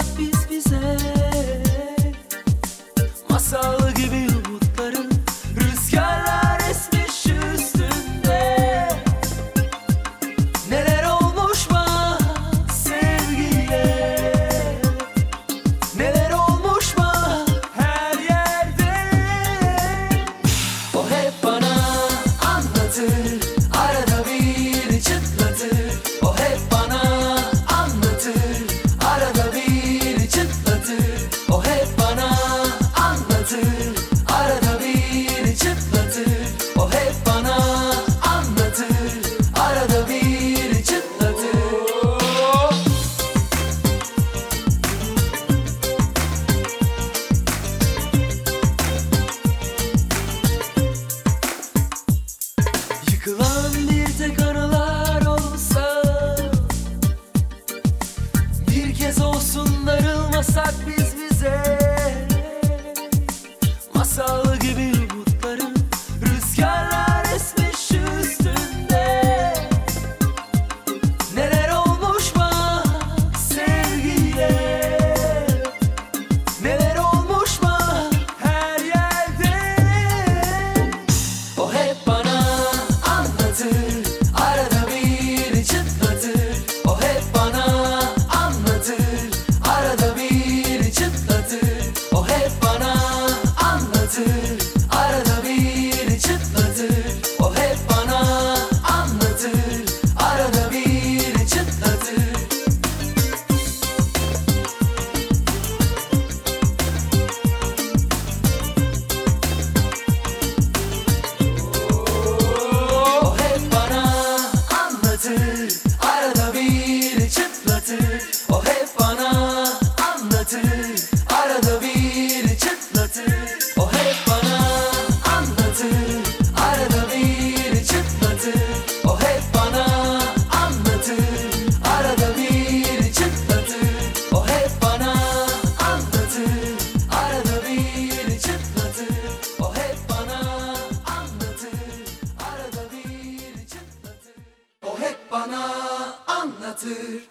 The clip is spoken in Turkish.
hayat biz bize. Masal gibi umutları Rüzgarlar esmiş üstünde. Neler olmuş bana sevgiyle Neler olmuş bana her yerde? O hep bana anlatır. artır